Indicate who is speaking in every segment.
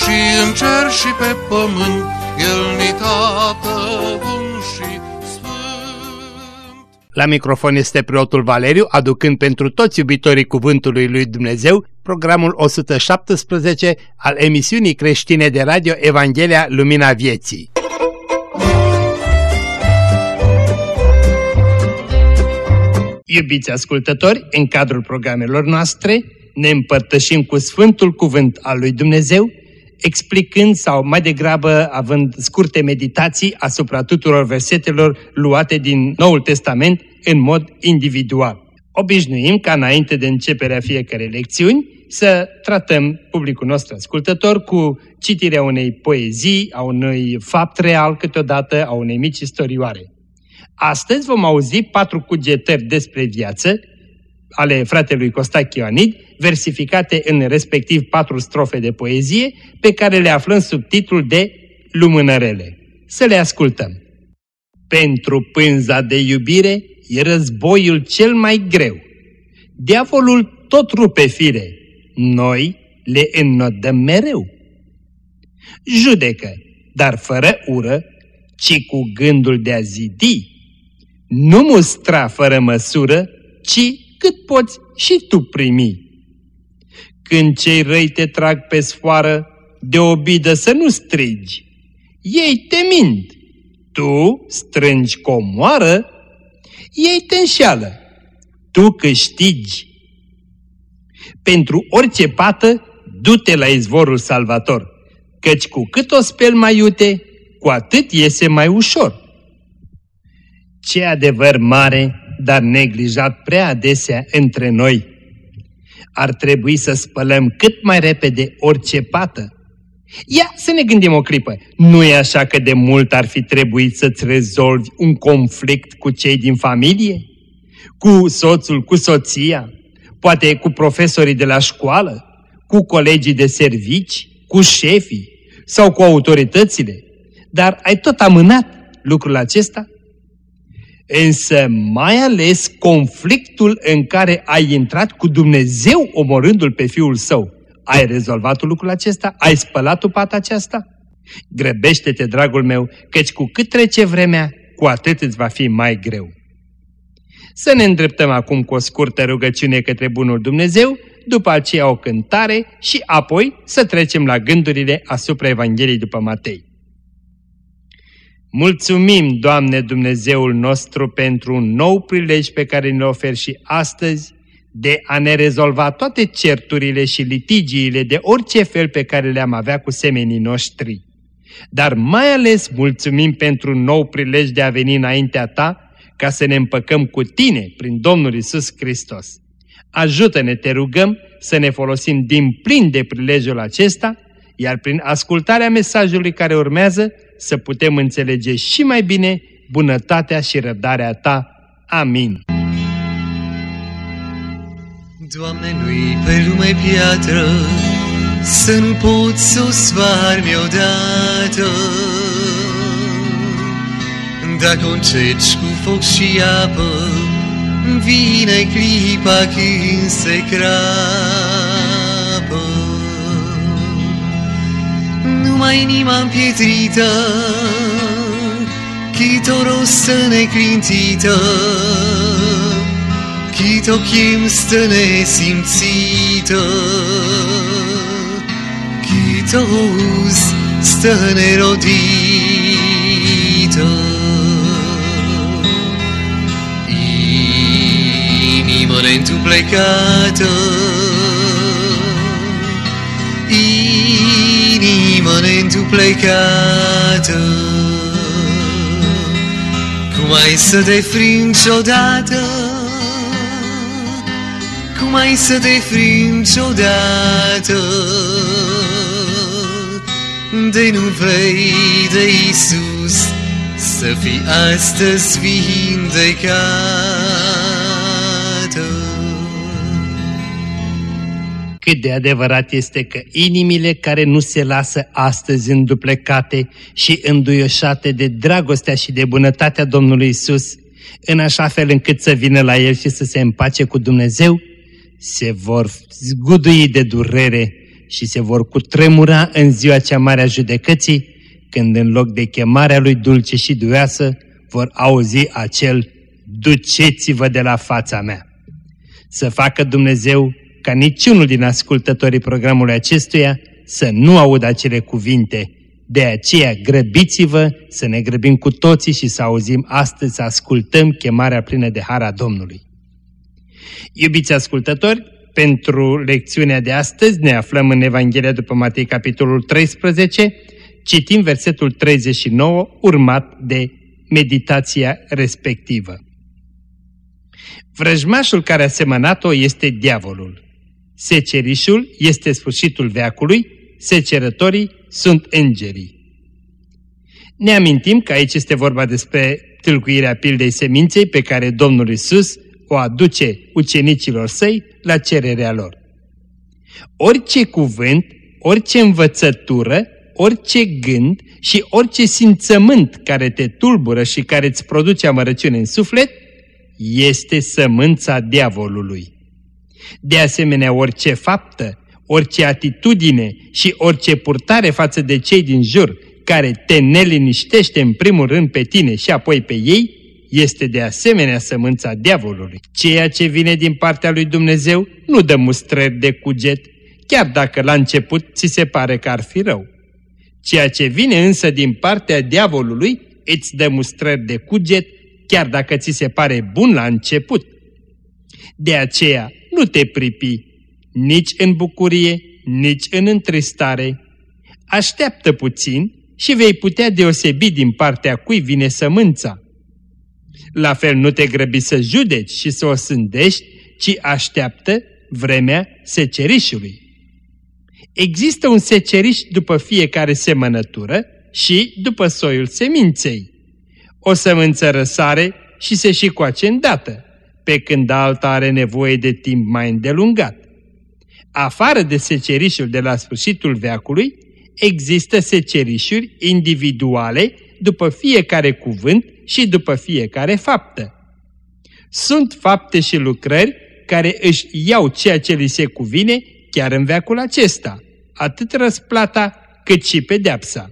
Speaker 1: și în cer și pe pământ, El ni tată bun și sfânt.
Speaker 2: La microfon este preotul Valeriu, aducând pentru toți iubitorii Cuvântului Lui Dumnezeu programul 117 al emisiunii creștine de radio Evanghelia Lumina Vieții. Iubiți ascultători, în cadrul programelor noastre ne împărtășim cu Sfântul Cuvânt al lui Dumnezeu, explicând sau mai degrabă având scurte meditații asupra tuturor versetelor luate din Noul Testament în mod individual. Obișnuim ca înainte de începerea fiecarei lecțiuni să tratăm publicul nostru ascultător cu citirea unei poezii, a unui fapt real câteodată, a unei mici istorioare. Astăzi vom auzi patru cugetări despre viață ale fratelui Costache Ioanid, versificate în respectiv patru strofe de poezie, pe care le aflăm sub titlul de Lumânărele. Să le ascultăm. Pentru pânza de iubire e războiul cel mai greu. Diavolul tot rupe fire, noi le înnodăm mereu. Judecă, dar fără ură, ci cu gândul de a zidi. Nu mustra fără măsură, ci cât poți și tu primi. Când cei răi te trag pe sfoară, de obidă să nu strigi. Ei te mint, tu strângi comoară, ei te înșeală, tu câștigi. Pentru orice pată, du-te la izvorul salvator, căci cu cât o speli mai iute, cu atât iese mai ușor. Ce adevăr mare, dar neglijat prea adesea între noi. Ar trebui să spălăm cât mai repede orice pată. Ia să ne gândim o clipă. Nu e așa că de mult ar fi trebuit să-ți rezolvi un conflict cu cei din familie? Cu soțul, cu soția? Poate cu profesorii de la școală? Cu colegii de servici? Cu șefii? Sau cu autoritățile? Dar ai tot amânat lucrul acesta? Însă mai ales conflictul în care ai intrat cu Dumnezeu omorându-l pe Fiul Său. Ai rezolvat lucrul acesta? Ai spălat tu pata aceasta? Grăbește-te, dragul meu, căci cu cât trece vremea, cu atât îți va fi mai greu. Să ne îndreptăm acum cu o scurtă rugăciune către Bunul Dumnezeu, după aceea o cântare și apoi să trecem la gândurile asupra Evangheliei după Matei. Mulțumim, Doamne Dumnezeul nostru, pentru un nou prilej pe care ne oferi și astăzi de a ne rezolva toate certurile și litigiile de orice fel pe care le-am avea cu semenii noștri. Dar mai ales mulțumim pentru un nou prilej de a veni înaintea Ta ca să ne împăcăm cu Tine prin Domnul Isus Hristos. Ajută-ne, te rugăm, să ne folosim din plin de prilejul acesta, iar prin ascultarea mesajului care urmează, să putem înțelege și mai bine bunătatea și răbdarea Ta. Amin.
Speaker 3: Doamne, nu-i pe lume piatră Să nu pot să o sfarmi odată Dacă o încerci cu foc și apă Vine clipa când se crapă Numai inima împietrită Chit o rostă neclintită Chit o chim stă nesimțită Chit o uz stă nerodită Inimă neîntuplecată Inimă neîntuplecată. Cum ai să te frângi odată? Cum ai să te frângi odată? De nu vei de Iisus, să fii astăzi vindecată.
Speaker 2: Cât de adevărat este că inimile care nu se lasă astăzi înduplecate și înduioșate de dragostea și de bunătatea Domnului Isus, în așa fel încât să vină la El și să se împace cu Dumnezeu, se vor zgudui de durere și se vor cutremura în ziua cea mare a judecății, când în loc de chemarea lui dulce și duioasă, vor auzi acel duceți-vă de la fața mea. Să facă Dumnezeu ca niciunul din ascultătorii programului acestuia să nu audă acele cuvinte. De aceea grăbiți-vă să ne grăbim cu toții și să auzim astăzi, să ascultăm chemarea plină de hara Domnului. Iubiți ascultători, pentru lecțiunea de astăzi ne aflăm în Evanghelia după Matei, capitolul 13, citim versetul 39, urmat de meditația respectivă. Vrăjmașul care a semănat-o este diavolul. Secerișul este sfârșitul veacului, secerătorii sunt îngerii. Ne amintim că aici este vorba despre tâlcuirea pildei seminței pe care Domnul Isus o aduce ucenicilor săi la cererea lor. Orice cuvânt, orice învățătură, orice gând și orice simțământ care te tulbură și care îți produce amărăciune în suflet, este sămânța diavolului. De asemenea, orice faptă, orice atitudine și orice purtare față de cei din jur care te neliniștește în primul rând pe tine și apoi pe ei, este de asemenea sămânța diavolului. Ceea ce vine din partea lui Dumnezeu nu dă mustrări de cuget, chiar dacă la început ți se pare că ar fi rău. Ceea ce vine însă din partea diavolului îți dă mustrări de cuget, chiar dacă ți se pare bun la început. De aceea nu te pripi nici în bucurie, nici în întristare. Așteaptă puțin și vei putea deosebi din partea cui vine sămânța. La fel nu te grăbi să judeci și să o sândești, ci așteaptă vremea secerișului. Există un seceriș după fiecare semănătură și după soiul seminței. O sămânță răsare și se și coace îndată, pe când alta are nevoie de timp mai îndelungat. Afară de secerișul de la sfârșitul veacului, există secerișuri individuale după fiecare cuvânt și după fiecare faptă. Sunt fapte și lucrări care își iau ceea ce li se cuvine chiar în veacul acesta, atât răsplata cât și pedeapsa.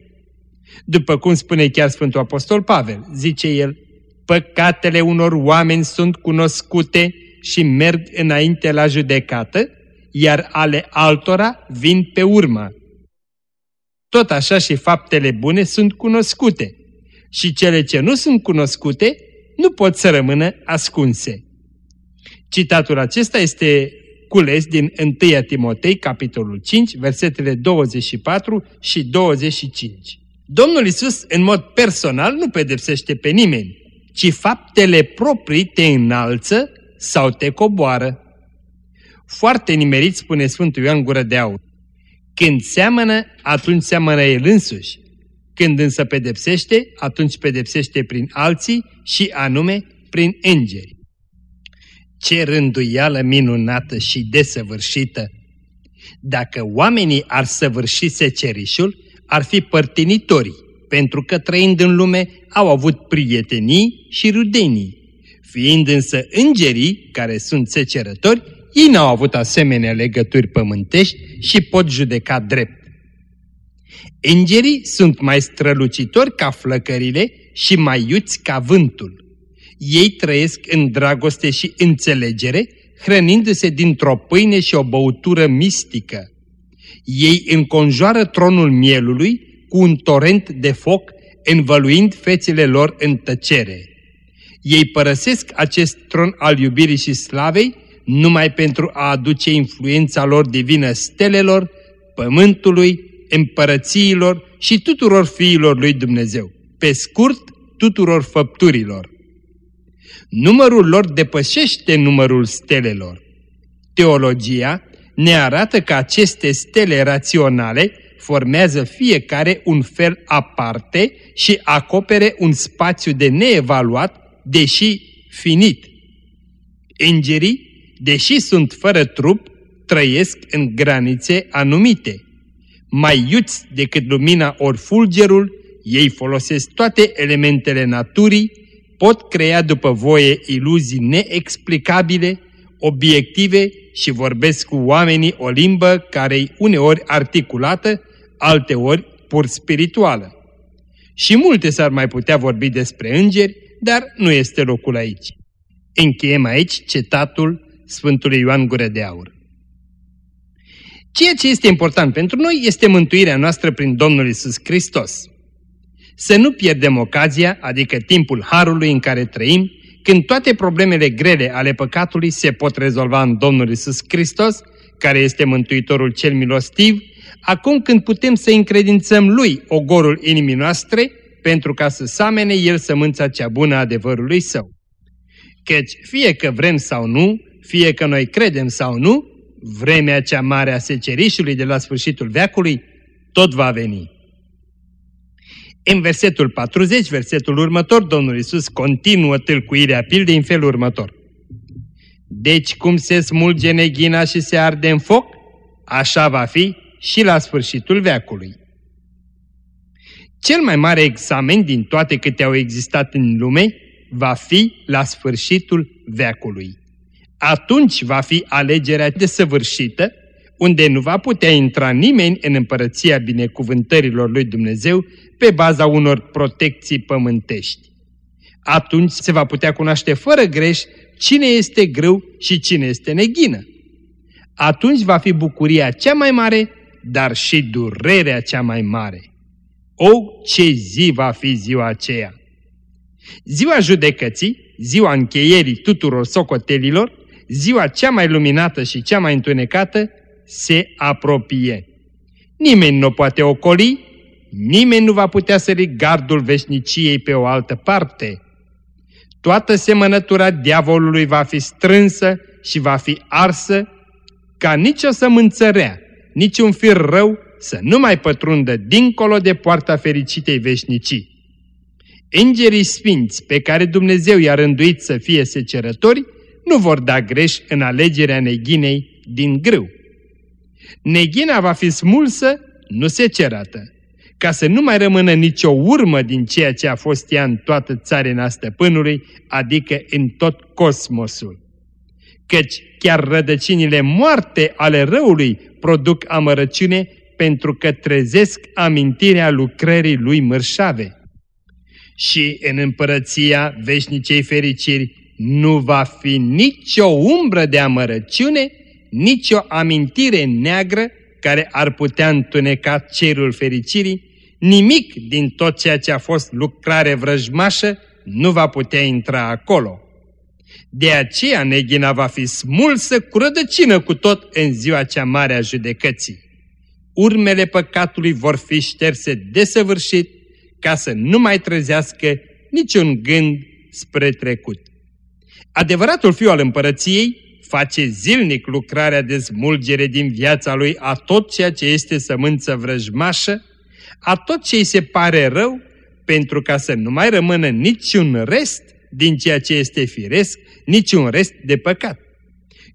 Speaker 2: După cum spune chiar Sfântul Apostol Pavel, zice el, păcatele unor oameni sunt cunoscute și merg înainte la judecată, iar ale altora vin pe urmă. Tot așa și faptele bune sunt cunoscute și cele ce nu sunt cunoscute nu pot să rămână ascunse. Citatul acesta este cules din 1 Timotei, capitolul 5, versetele 24 și 25. Domnul Isus, în mod personal, nu pedepsește pe nimeni, ci faptele proprii te înalță sau te coboară. Foarte nimerit spune Sfântul Ioan Gură de Aur. Când seamănă, atunci seamănă el însuși. Când însă pedepsește, atunci pedepsește prin alții și anume prin îngeri. Ce rânduială minunată și desăvârșită! Dacă oamenii ar săvârși secerișul, ar fi părtinitorii, pentru că trăind în lume au avut prietenii și rudenii. Fiind însă îngerii, care sunt secerători, ei n-au avut asemenea legături pământești și pot judeca drept. Îngerii sunt mai strălucitori ca flăcările și mai iuți ca vântul. Ei trăiesc în dragoste și înțelegere, hrănindu-se dintr-o pâine și o băutură mistică. Ei înconjoară tronul mielului cu un torent de foc, învăluind fețele lor în tăcere. Ei părăsesc acest tron al iubirii și slavei numai pentru a aduce influența lor divină stelelor, pământului, împărățiilor și tuturor fiilor lui Dumnezeu, pe scurt, tuturor făpturilor. Numărul lor depășește numărul stelelor. Teologia ne arată că aceste stele raționale formează fiecare un fel aparte și acopere un spațiu de neevaluat, deși finit. Îngerii, deși sunt fără trup, trăiesc în granițe anumite. Mai iuți decât lumina ori fulgerul, ei folosesc toate elementele naturii, pot crea după voie iluzii neexplicabile, obiective și vorbesc cu oamenii o limbă care uneori articulată, alteori pur spirituală. Și multe s-ar mai putea vorbi despre îngeri, dar nu este locul aici. Încheiem aici cetatul Sfântului Ioan Gură de Aur. Ceea ce este important pentru noi este mântuirea noastră prin Domnul Isus Hristos. Să nu pierdem ocazia, adică timpul Harului în care trăim, când toate problemele grele ale păcatului se pot rezolva în Domnul Isus Hristos, care este Mântuitorul cel milostiv, acum când putem să încredințăm Lui ogorul inimii noastre, pentru ca să samene El sămânța cea bună a adevărului Său. Căci fie că vrem sau nu, fie că noi credem sau nu, vremea cea mare a secerișului de la sfârșitul veacului tot va veni. În versetul 40, versetul următor, Domnul Isus continuă tâlcuirea pildei în felul următor. Deci cum se smulge neghina și se arde în foc, așa va fi și la sfârșitul veacului. Cel mai mare examen din toate câte au existat în lume va fi la sfârșitul veacului. Atunci va fi alegerea desăvârșită, unde nu va putea intra nimeni în împărăția binecuvântărilor lui Dumnezeu pe baza unor protecții pământești. Atunci se va putea cunoaște fără greș cine este grâu și cine este neghină. Atunci va fi bucuria cea mai mare, dar și durerea cea mai mare. O, ce zi va fi ziua aceea! Ziua judecății, ziua încheierii tuturor socotelilor, ziua cea mai luminată și cea mai întunecată, se apropie. Nimeni nu poate ocoli, nimeni nu va putea sări gardul veșniciei pe o altă parte. Toată semănătura diavolului va fi strânsă și va fi arsă, ca nicio sămânță rea, niciun fir rău să nu mai pătrundă dincolo de poarta fericitei veșnicii. Îngerii sfinți pe care Dumnezeu i-a rânduit să fie secerători nu vor da greș în alegerea neghinei din grâu. Neghina va fi smulsă, nu secerată, ca să nu mai rămână nicio urmă din ceea ce a fost ea în toată țarina stăpânului, adică în tot cosmosul. Căci chiar rădăcinile moarte ale răului produc amărăciune pentru că trezesc amintirea lucrării lui mărșave. Și în împărăția veșnicei fericiri nu va fi nicio umbră de amărăciune, nicio amintire neagră care ar putea întuneca cerul fericirii, nimic din tot ceea ce a fost lucrare vrăjmașă nu va putea intra acolo. De aceea neghina va fi smulsă cu rădăcină cu tot în ziua cea mare a judecății. Urmele păcatului vor fi șterse desăvârșit ca să nu mai trezească niciun gând spre trecut. Adevăratul fiu al împărăției face zilnic lucrarea de smulgere din viața lui a tot ceea ce este sămânță vrăjmașă, a tot ce îi se pare rău, pentru ca să nu mai rămână niciun rest din ceea ce este firesc, niciun rest de păcat.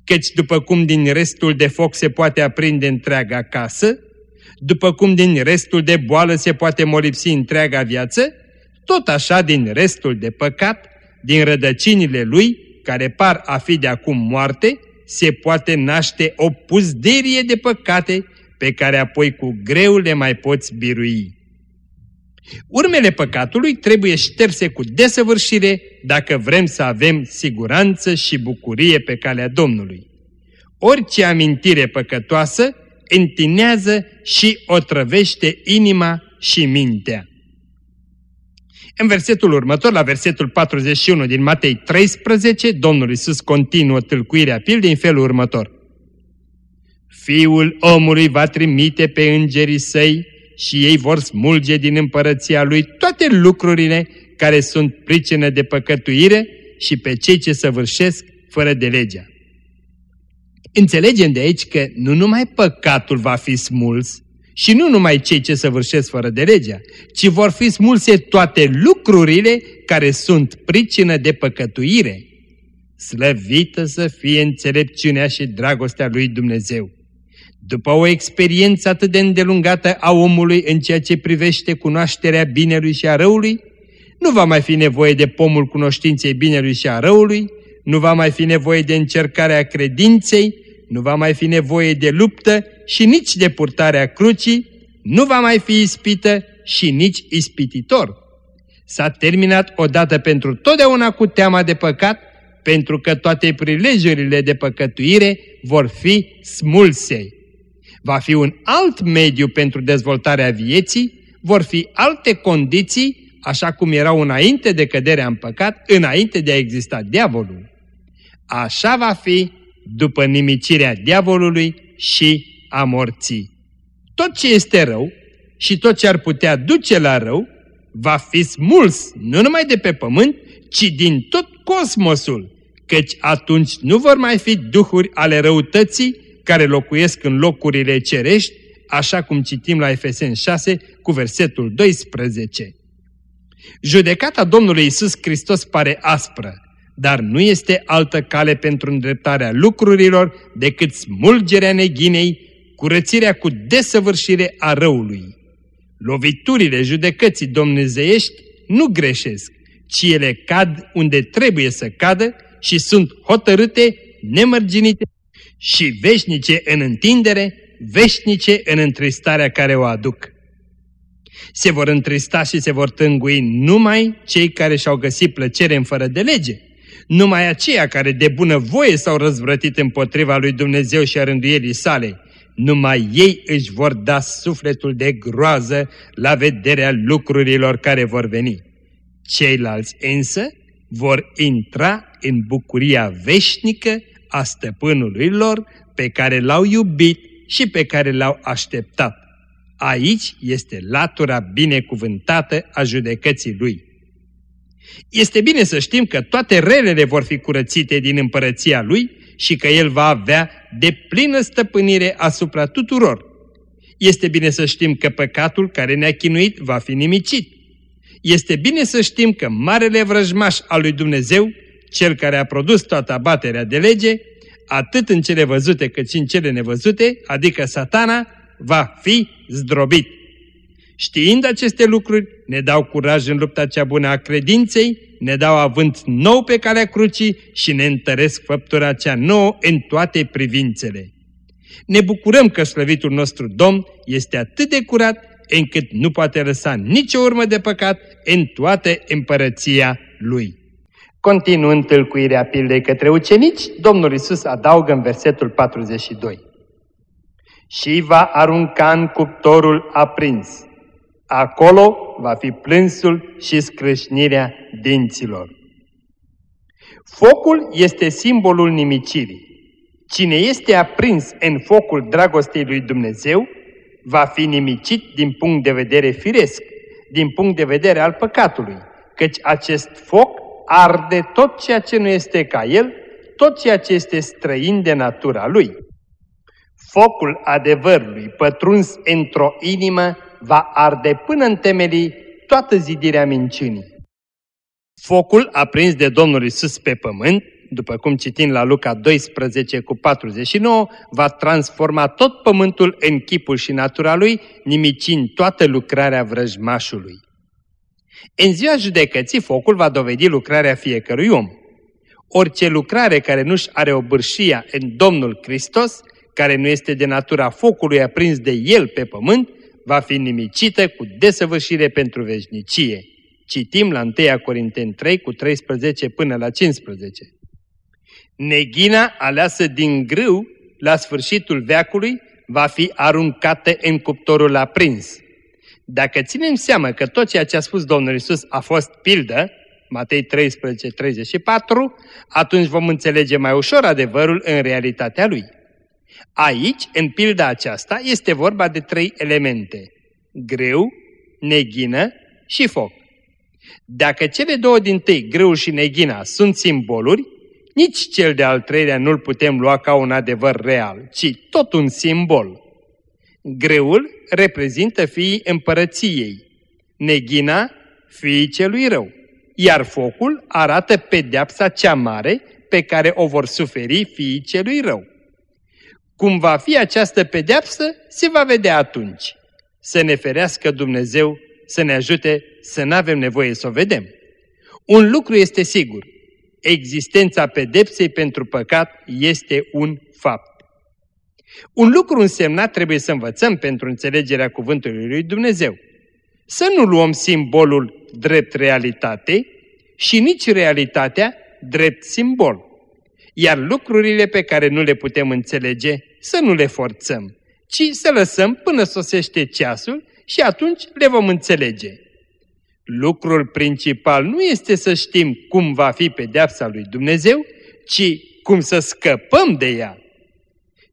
Speaker 2: Căci după cum din restul de foc se poate aprinde întreaga casă, după cum din restul de boală se poate molipsi întreaga viață, tot așa din restul de păcat, din rădăcinile lui, care par a fi de acum moarte, se poate naște o puzderie de păcate pe care apoi cu greu le mai poți birui. Urmele păcatului trebuie șterse cu desăvârșire dacă vrem să avem siguranță și bucurie pe calea Domnului. Orice amintire păcătoasă întinează și otrăvește inima și mintea. În versetul următor, la versetul 41 din Matei 13, Domnul Iisus continuă tâlcuirea pildei în felul următor. Fiul omului va trimite pe îngerii săi și ei vor smulge din împărăția lui toate lucrurile care sunt pricină de păcătuire și pe cei ce săvârșesc fără de legea. Înțelegem de aici că nu numai păcatul va fi smuls Și nu numai cei ce săvârșesc fără de legea, ci vor fi smulse toate lucrurile care sunt pricină de păcătuire. Slăvită să fie înțelepciunea și dragostea lui Dumnezeu! După o experiență atât de îndelungată a omului în ceea ce privește cunoașterea binelui și a răului, nu va mai fi nevoie de pomul cunoștinței binelui și a răului, nu va mai fi nevoie de încercarea credinței, nu va mai fi nevoie de luptă și nici de purtarea crucii, nu va mai fi ispită și nici ispititor. S-a terminat odată pentru totdeauna cu teama de păcat, pentru că toate prilejurile de păcătuire vor fi smulse. Va fi un alt mediu pentru dezvoltarea vieții, vor fi alte condiții, așa cum erau înainte de căderea în păcat, înainte de a exista diavolul. Așa va fi după nimicirea diavolului și a morții. Tot ce este rău și tot ce ar putea duce la rău va fi smuls nu numai de pe pământ, ci din tot cosmosul, căci atunci nu vor mai fi duhuri ale răutății care locuiesc în locurile cerești, așa cum citim la Efeseni 6 cu versetul 12. Judecata Domnului Isus Hristos pare aspră, dar nu este altă cale pentru îndreptarea lucrurilor decât smulgerea neghinei, curățirea cu desăvârșire a răului. Loviturile judecății domnezeiești nu greșesc, ci ele cad unde trebuie să cadă și sunt hotărâte, nemărginite și veșnice în întindere, veșnice în întristarea care o aduc. Se vor întrista și se vor tângui numai cei care și-au găsit plăcere în fără de lege, numai aceia care de bună voie s-au răzvrătit împotriva lui Dumnezeu și a rânduierii sale, numai ei își vor da sufletul de groază la vederea lucrurilor care vor veni. Ceilalți însă vor intra în bucuria veșnică a stăpânului lor pe care l-au iubit și pe care l-au așteptat. Aici este latura binecuvântată a judecății lui. Este bine să știm că toate relele vor fi curățite din împărăția lui și că el va avea de plină stăpânire asupra tuturor. Este bine să știm că păcatul care ne-a chinuit va fi nimicit. Este bine să știm că marele vrăjmaș al lui Dumnezeu, cel care a produs toată abaterea de lege, atât în cele văzute cât și în cele nevăzute, adică satana, va fi zdrobit. Știind aceste lucruri, ne dau curaj în lupta cea bună a credinței, ne dau avânt nou pe calea crucii și ne întăresc făptura cea nouă în toate privințele. Ne bucurăm că slăvitul nostru Domn este atât de curat încât nu poate lăsa nicio urmă de păcat în toată împărăția Lui. Continuând tâlcuirea pildei către ucenici, Domnul Isus adaugă în versetul 42. Și va arunca în cuptorul aprins Acolo va fi plânsul și scrâșnirea dinților. Focul este simbolul nimicirii. Cine este aprins în focul dragostei lui Dumnezeu, va fi nimicit din punct de vedere firesc, din punct de vedere al păcatului, căci acest foc arde tot ceea ce nu este ca el, tot ceea ce este străin de natura lui. Focul adevărului pătruns într-o inimă va arde până în temelii toată zidirea minciunii. Focul aprins de Domnul Isus pe pământ, după cum citim la Luca 12 cu 49, va transforma tot pământul în chipul și natura lui, nimicind toată lucrarea vrăjmașului. În ziua judecății, focul va dovedi lucrarea fiecărui om. Orice lucrare care nu-și are o bârșia în Domnul Hristos, care nu este de natura focului aprins de El pe pământ, va fi nimicită cu desăvârșire pentru veșnicie. Citim la 1 Corinteni 3 cu 13 până la 15. Neghina aleasă din grâu la sfârșitul veacului va fi aruncată în cuptorul aprins. Dacă ținem seama că tot ceea ce a spus Domnul Isus a fost pildă, Matei 13, 34, atunci vom înțelege mai ușor adevărul în realitatea lui. Aici, în pilda aceasta, este vorba de trei elemente. Greu, neghină și foc. Dacă cele două din tâi, greu și neghina, sunt simboluri, nici cel de-al treilea nu-l putem lua ca un adevăr real, ci tot un simbol. Greul reprezintă fiii împărăției, neghina fiii celui rău, iar focul arată pedeapsa cea mare pe care o vor suferi fiii celui rău. Cum va fi această pedeapsă, se va vedea atunci. Să ne ferească Dumnezeu, să ne ajute să nu avem nevoie să o vedem. Un lucru este sigur, existența pedepsei pentru păcat este un fapt. Un lucru însemnat trebuie să învățăm pentru înțelegerea cuvântului lui Dumnezeu. Să nu luăm simbolul drept realitate și nici realitatea drept simbol. Iar lucrurile pe care nu le putem înțelege, să nu le forțăm, ci să lăsăm până sosește ceasul și atunci le vom înțelege. Lucrul principal nu este să știm cum va fi pedeapsa lui Dumnezeu, ci cum să scăpăm de ea.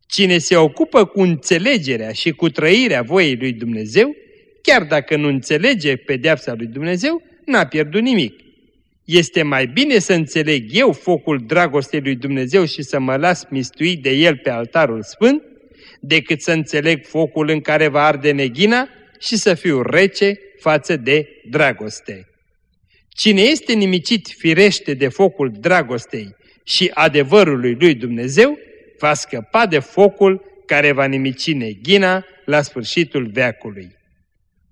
Speaker 2: Cine se ocupă cu înțelegerea și cu trăirea voiei lui Dumnezeu, chiar dacă nu înțelege pedeapsa lui Dumnezeu, n-a pierdut nimic. Este mai bine să înțeleg eu focul dragostei lui Dumnezeu și să mă las mistuit de el pe altarul sfânt, decât să înțeleg focul în care va arde neghina și să fiu rece față de dragoste. Cine este nimicit firește de focul dragostei și adevărului lui Dumnezeu, va scăpa de focul care va nimici neghina la sfârșitul veacului.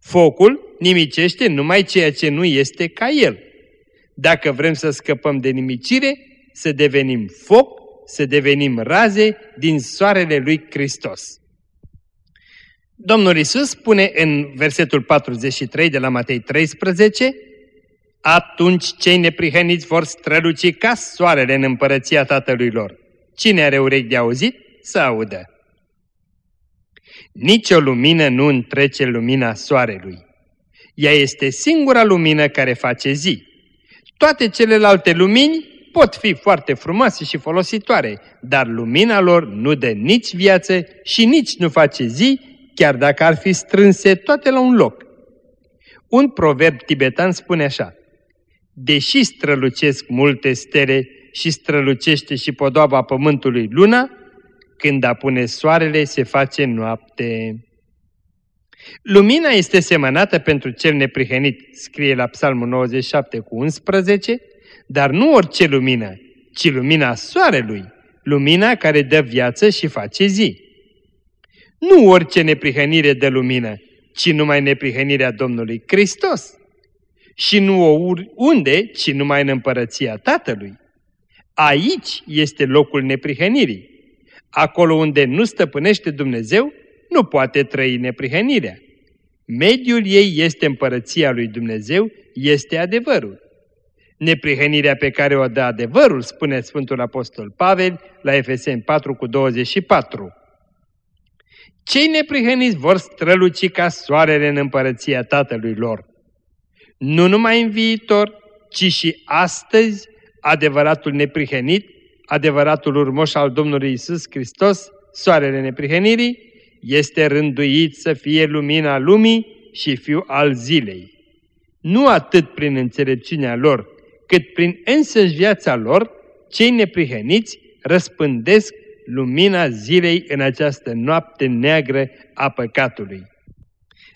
Speaker 2: Focul nimicește numai ceea ce nu este ca el. Dacă vrem să scăpăm de nimicire, să devenim foc, să devenim raze din soarele lui Hristos. Domnul Isus spune în versetul 43 de la Matei 13, Atunci cei neprihăniți vor străluci ca soarele în împărăția Tatălui lor. Cine are urechi de auzit, să audă. Nici o lumină nu întrece lumina soarelui. Ea este singura lumină care face zi. Toate celelalte lumini pot fi foarte frumoase și folositoare, dar lumina lor nu dă nici viață și nici nu face zi, chiar dacă ar fi strânse toate la un loc. Un proverb tibetan spune așa, Deși strălucesc multe stele și strălucește și podoaba pământului luna, când apune soarele se face noapte. Lumina este semănată pentru cel neprihănit, scrie la Psalmul 97 cu 11, dar nu orice lumină, ci lumina soarelui, lumina care dă viață și face zi. Nu orice neprihănire de lumină, ci numai neprihănirea Domnului Hristos. Și nu o unde, ci numai în împărăția Tatălui. Aici este locul neprihănirii. Acolo unde nu stăpânește Dumnezeu, nu poate trăi neprihănirea. Mediul ei este împărăția lui Dumnezeu, este adevărul. Neprihănirea pe care o dă adevărul, spune Sfântul Apostol Pavel la Efeseni 4 cu 24. Cei neprihăniți vor străluci ca soarele în împărăția Tatălui lor. Nu numai în viitor, ci și astăzi, adevăratul neprihănit, adevăratul urmoș al Domnului Isus Hristos, soarele neprihănirii, este rânduit să fie lumina lumii și fiu al zilei. Nu atât prin înțelepciunea lor, cât prin însăși viața lor, cei neprihăniți răspândesc lumina zilei în această noapte neagră a păcatului.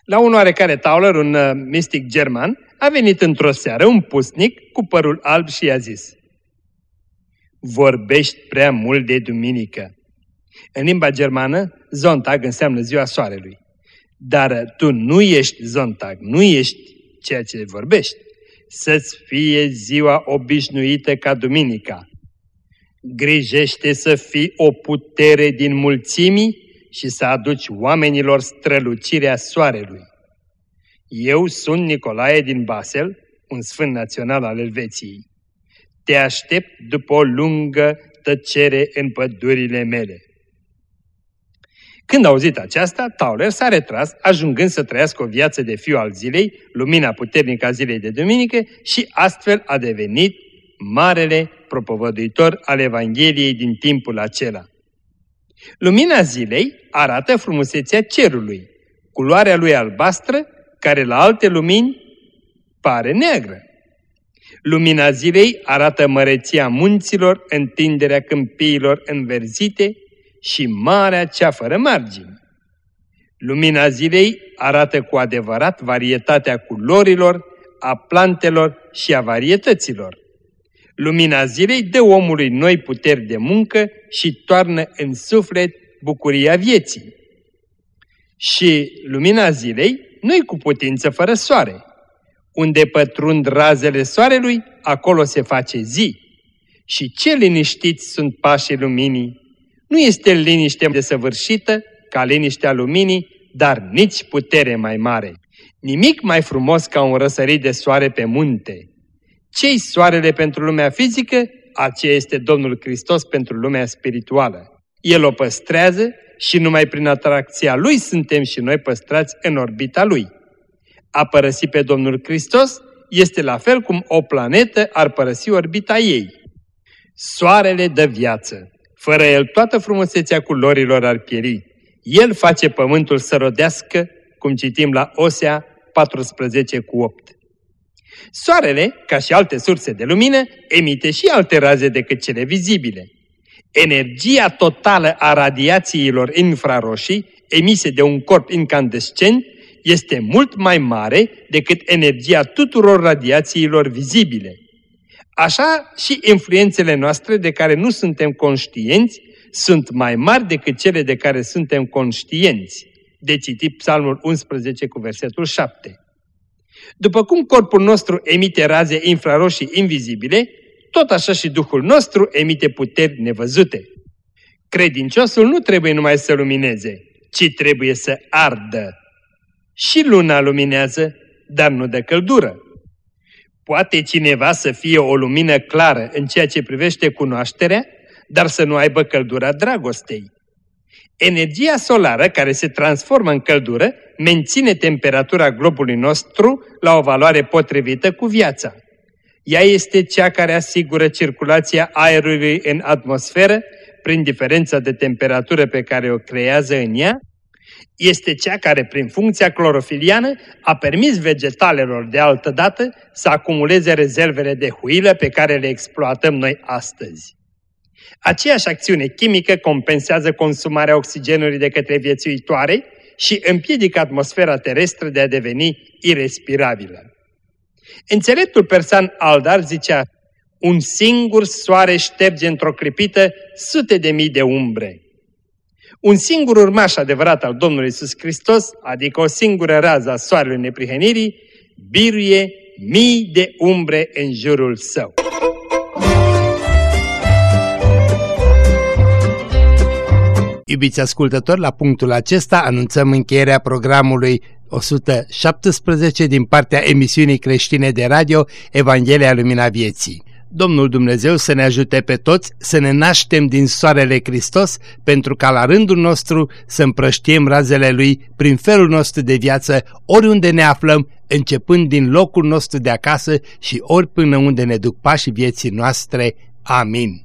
Speaker 2: La un oarecare Tauler, un uh, mistic german, a venit într-o seară un pusnic cu părul alb și i-a zis Vorbești prea mult de duminică. În limba germană, Zontag înseamnă ziua soarelui. Dar tu nu ești Zontag, nu ești ceea ce vorbești. Să-ți fie ziua obișnuită ca duminica. Grijește să fii o putere din mulțimii și să aduci oamenilor strălucirea soarelui. Eu sunt Nicolae din Basel, un sfânt național al Elveției. Te aștept după o lungă tăcere în pădurile mele. Când a auzit aceasta, Tauler s-a retras, ajungând să trăiască o viață de fiu al zilei, lumina puternică a zilei de duminică și astfel a devenit marele propovăduitor al Evangheliei din timpul acela. Lumina zilei arată frumusețea cerului, culoarea lui albastră, care la alte lumini pare neagră. Lumina zilei arată măreția munților, întinderea câmpiilor înverzite și marea cea fără margini. Lumina zilei arată cu adevărat varietatea culorilor, a plantelor și a varietăților. Lumina zilei dă omului noi puteri de muncă și toarnă în suflet bucuria vieții. Și lumina zilei nu cu putință fără soare. Unde pătrund razele soarelui, acolo se face zi. Și ce liniștiți sunt pașii luminii! Nu este liniște desăvârșită ca liniștea luminii, dar nici putere mai mare. Nimic mai frumos ca un răsărit de soare pe munte. Ce-i soarele pentru lumea fizică? Aceea este Domnul Hristos pentru lumea spirituală. El o păstrează și numai prin atracția Lui suntem și noi păstrați în orbita Lui. A părăsi pe Domnul Hristos este la fel cum o planetă ar părăsi orbita ei. Soarele dă viață. Fără el toată frumusețea culorilor ar pieri. El face pământul să rodească, cum citim la Osea 14 cu 8. Soarele, ca și alte surse de lumină, emite și alte raze decât cele vizibile. Energia totală a radiațiilor infraroșii emise de un corp incandescent este mult mai mare decât energia tuturor radiațiilor vizibile. Așa și influențele noastre de care nu suntem conștienți sunt mai mari decât cele de care suntem conștienți. De citit Psalmul 11 cu versetul 7. După cum corpul nostru emite raze infraroșii invizibile, tot așa și Duhul nostru emite puteri nevăzute. Credinciosul nu trebuie numai să lumineze, ci trebuie să ardă. Și luna luminează, dar nu de căldură. Poate cineva să fie o lumină clară în ceea ce privește cunoașterea, dar să nu aibă căldura dragostei. Energia solară care se transformă în căldură menține temperatura globului nostru la o valoare potrivită cu viața. Ea este cea care asigură circulația aerului în atmosferă prin diferența de temperatură pe care o creează în ea, este cea care, prin funcția clorofiliană, a permis vegetalelor de altă dată să acumuleze rezervele de huilă pe care le exploatăm noi astăzi. Aceeași acțiune chimică compensează consumarea oxigenului de către viețuitoare și împiedică atmosfera terestră de a deveni irrespirabilă. Înțeleptul persan Aldar zicea, un singur soare șterge într-o clipită sute de mii de umbre. Un singur urmaș adevărat al Domnului Iisus Hristos, adică o singură rază a soarelui neprihănirii, biruie mii de umbre în jurul său.
Speaker 4: Iubiți ascultători, la punctul acesta anunțăm încheierea programului 117 din partea emisiunii creștine de radio Evanghelia Lumina Vieții. Domnul Dumnezeu să ne ajute pe toți să ne naștem din soarele Hristos pentru ca la rândul nostru să împrăștiem razele Lui prin felul nostru de viață oriunde ne aflăm, începând din locul nostru de acasă și ori până unde ne duc pașii vieții noastre. Amin.